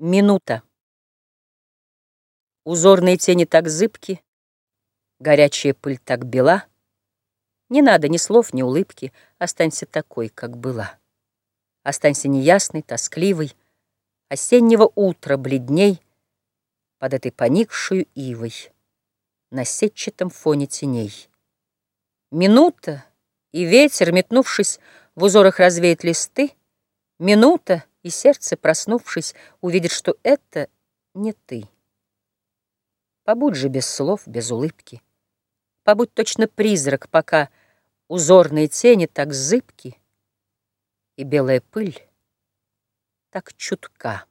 Минута. Узорные тени так зыбки, Горячая пыль так бела. Не надо ни слов, ни улыбки, Останься такой, как была. Останься неясной, тоскливой, Осеннего утра бледней Под этой поникшую ивой На сетчатом фоне теней. Минута, и ветер, метнувшись, В узорах развеет листы, Минута — и сердце, проснувшись, увидит, что это не ты. Побудь же без слов, без улыбки, Побудь точно призрак, пока Узорные тени так зыбки И белая пыль так чутка.